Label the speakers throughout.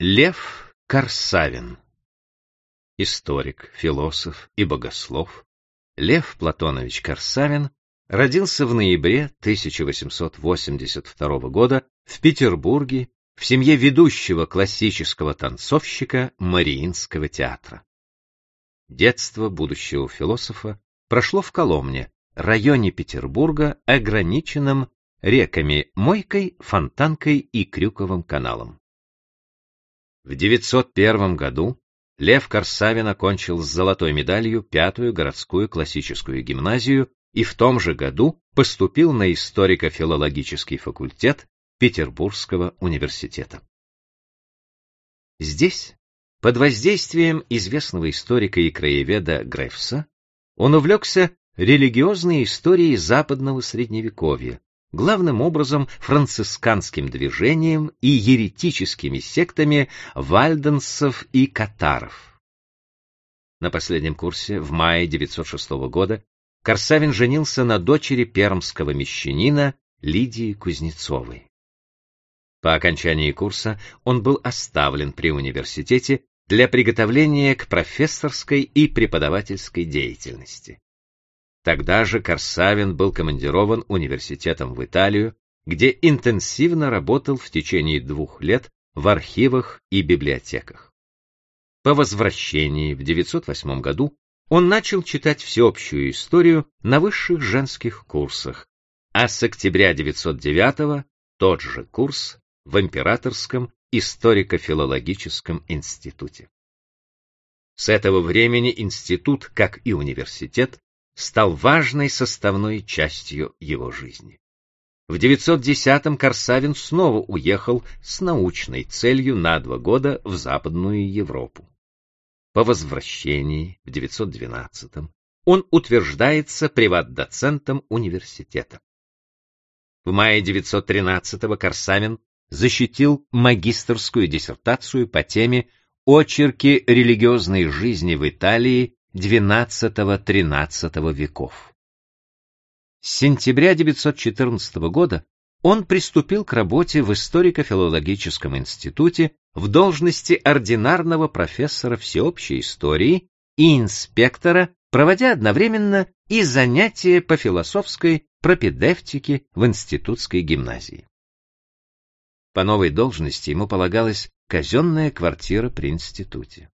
Speaker 1: Лев Корсавин Историк, философ и богослов Лев Платонович Корсавин родился в ноябре 1882 года в Петербурге в семье ведущего классического танцовщика Мариинского театра. Детство будущего философа прошло в Коломне, районе Петербурга, ограниченном реками Мойкой, Фонтанкой и Крюковым каналом. В 901 году Лев Корсавин окончил с золотой медалью пятую городскую классическую гимназию и в том же году поступил на историко-филологический факультет Петербургского университета. Здесь, под воздействием известного историка и краеведа Грефса, он увлекся религиозной историей западного средневековья, главным образом францисканским движением и еретическими сектами вальденсов и катаров. На последнем курсе в мае 906 года Корсавин женился на дочери пермского мещанина Лидии Кузнецовой. По окончании курса он был оставлен при университете для приготовления к профессорской и преподавательской деятельности. Тогда же Корсавин был командирован университетом в Италию, где интенсивно работал в течение двух лет в архивах и библиотеках. По возвращении в 908 году он начал читать всеобщую историю на высших женских курсах, а с октября 909 тот же курс в Императорском историко-филологическом институте. С этого времени институт, как и университет, стал важной составной частью его жизни. В 910-м Корсавин снова уехал с научной целью на два года в Западную Европу. По возвращении в 912-м он утверждается приват-доцентом университета. В мае 913-го Корсавин защитил магистерскую диссертацию по теме «Очерки религиозной жизни в Италии XII-XIII веков». С сентября 914 года он приступил к работе в историко-филологическом институте в должности ординарного профессора всеобщей истории и инспектора, проводя одновременно и занятия по философской пропедевтике в институтской гимназии. По новой должности ему полагалась казенная квартира при институте.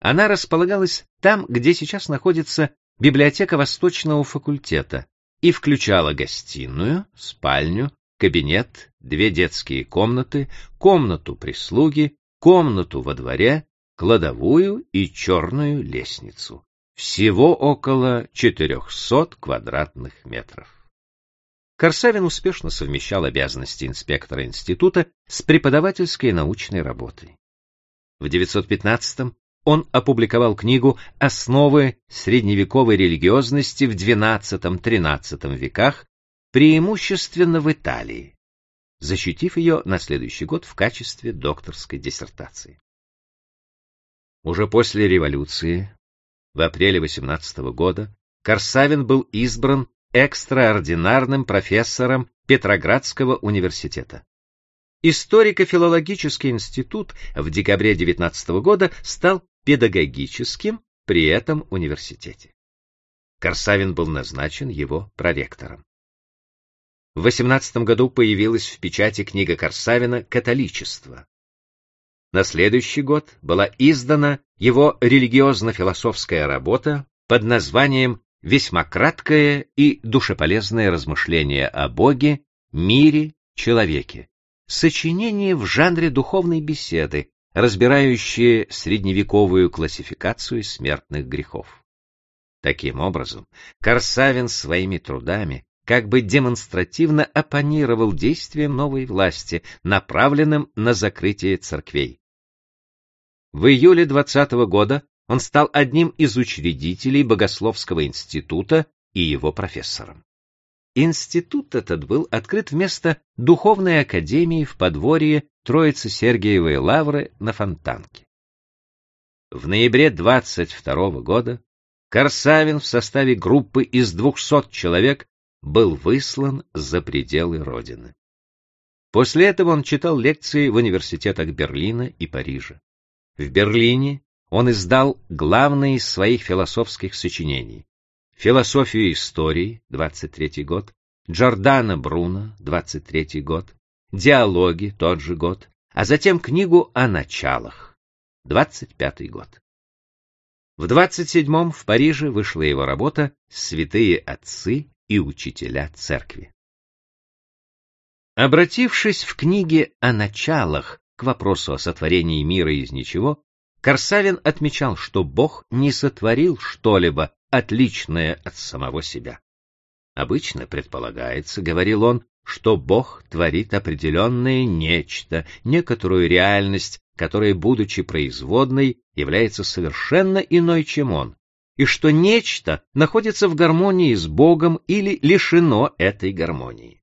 Speaker 1: Она располагалась там, где сейчас находится библиотека Восточного факультета, и включала гостиную, спальню, кабинет, две детские комнаты, комнату прислуги, комнату во дворе, кладовую и черную лестницу. Всего около 400 квадратных метров. Корсавин успешно совмещал обязанности инспектора института с преподавательской и научной работой. В 915-м он опубликовал книгу «Основы средневековой религиозности в XII-XIII веках, преимущественно в Италии», защитив ее на следующий год в качестве докторской диссертации. Уже после революции, в апреле 18 года, Корсавин был избран экстраординарным профессором Петроградского университета. Историко-филологический институт в декабре 19 года стал педагогическим при этом университете. Корсавин был назначен его проректором. В 18 году появилась в печати книга Корсавина «Католичество». На следующий год была издана его религиозно-философская работа под названием весьма краткое и душеполезное размышление о Боге, мире, человеке. Сочинение в жанре духовной беседы, разбирающее средневековую классификацию смертных грехов. Таким образом, Корсавин своими трудами как бы демонстративно оппонировал действиям новой власти, направленным на закрытие церквей. В июле 20 года он стал одним из учредителей Богословского института и его профессором. Институт этот был открыт вместо Духовной академии в подворье Троицы Сергиевой Лавры на Фонтанке. В ноябре 22 года Корсавин в составе группы из 200 человек был выслан за пределы Родины. После этого он читал лекции в университетах Берлина и Парижа. В Берлине он издал главные из своих философских сочинений «Философию истории», 23 год, Джордана Бруно, 23 год, «Диалоги», тот же год, а затем книгу о началах, 25 год. В 27-м в Париже вышла его работа «Святые отцы и учителя церкви». Обратившись в книге о началах к вопросу о сотворении мира из ничего, Корсавин отмечал, что Бог не сотворил что-либо отличное от самого себя. Обычно предполагается, говорил он, что Бог творит определенное нечто, некоторую реальность, которая, будучи производной, является совершенно иной, чем он, и что нечто находится в гармонии с Богом или лишено этой гармонии.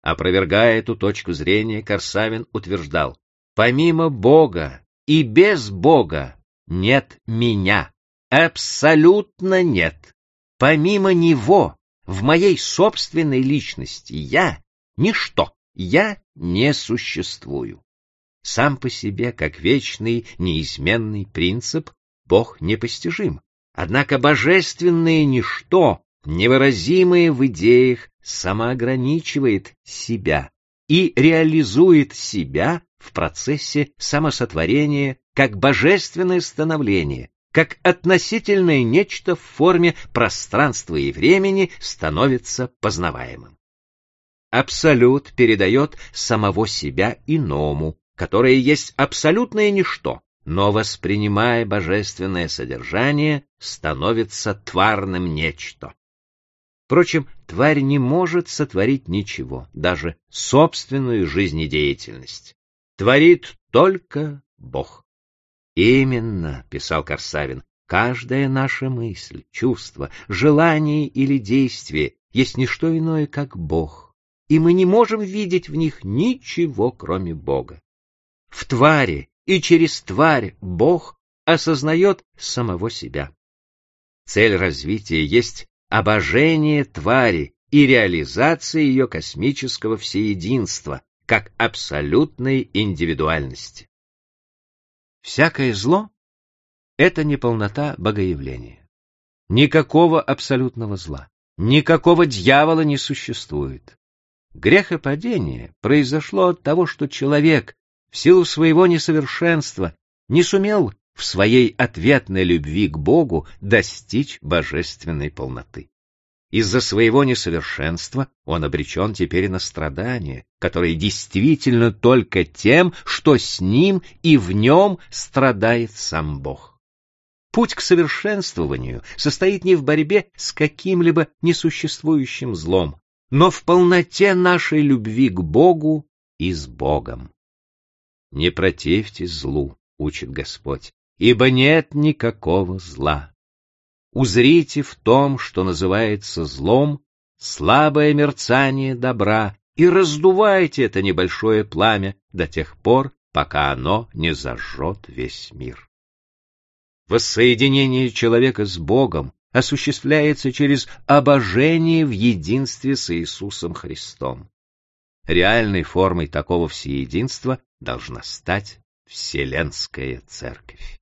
Speaker 1: Опровергая эту точку зрения, Корсавин утверждал, помимо Бога и без Бога нет меня, абсолютно нет. Помимо Него, в моей собственной личности я — ничто, я не существую. Сам по себе, как вечный, неизменный принцип, Бог непостижим. Однако божественное ничто, невыразимое в идеях, самоограничивает себя и реализует себя в процессе самосотворения как божественное становление, как относительное нечто в форме пространства и времени становится познаваемым. Абсолют передает самого себя иному, которое есть абсолютное ничто, но, воспринимая божественное содержание, становится тварным нечто. Впрочем, тварь не может сотворить ничего, даже собственную жизнедеятельность. Творит только Бог. Именно, писал Корсавин, каждая наша мысль, чувство, желание или действие есть не что иное, как Бог, и мы не можем видеть в них ничего, кроме Бога. В твари и через тварь Бог осознает самого себя. Цель развития есть обожение твари и реализация ее космического всеединства как абсолютной индивидуальности. Всякое зло — это неполнота богоявления. Никакого абсолютного зла, никакого дьявола не существует. Грехопадение произошло от того, что человек в силу своего несовершенства не сумел в своей ответной любви к Богу достичь божественной полноты. Из-за своего несовершенства он обречен теперь на страдания, которые действительно только тем, что с ним и в нем страдает сам Бог. Путь к совершенствованию состоит не в борьбе с каким-либо несуществующим злом, но в полноте нашей любви к Богу и с Богом. Не противьтесь злу, учит Господь, ибо нет никакого зла. Узрите в том, что называется злом, слабое мерцание добра, и раздувайте это небольшое пламя до тех пор, пока оно не зажжет весь мир. Воссоединение человека с Богом осуществляется через обожение в единстве с Иисусом Христом. Реальной формой такого всеединства должна стать Вселенская Церковь.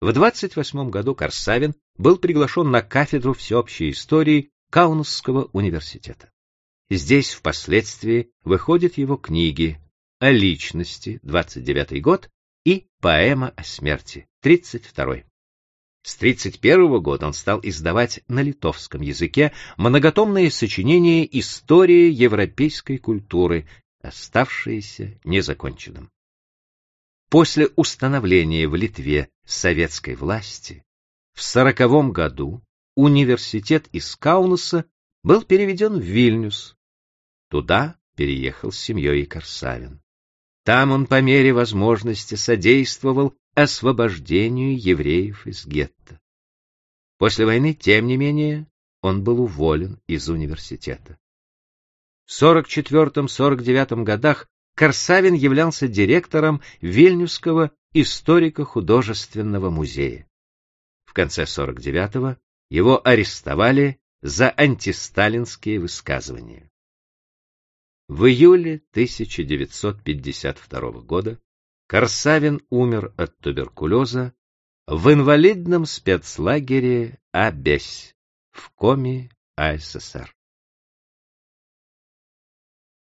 Speaker 1: В 28 году Корсавин был приглашен на кафедру всеобщей истории Каунасского университета. Здесь впоследствии выходят его книги о личности, 29 год, и поэма о смерти, 32 С 31 года он стал издавать на литовском языке многотомные сочинения «История европейской культуры», оставшиеся незаконченным. После установления в Литве советской власти в сороковом году университет из Каунаса был переведен в Вильнюс. Туда переехал с семьей Корсавин. Там он по мере возможности содействовал освобождению евреев из гетто. После войны, тем не менее, он был уволен из университета. В 44-49 годах Корсавин являлся директором Вильнюсского историко-художественного музея. В конце 49-го его арестовали за антисталинские высказывания. В июле 1952 года Корсавин умер от туберкулеза в инвалидном спецлагере Абесь в Коми АССР.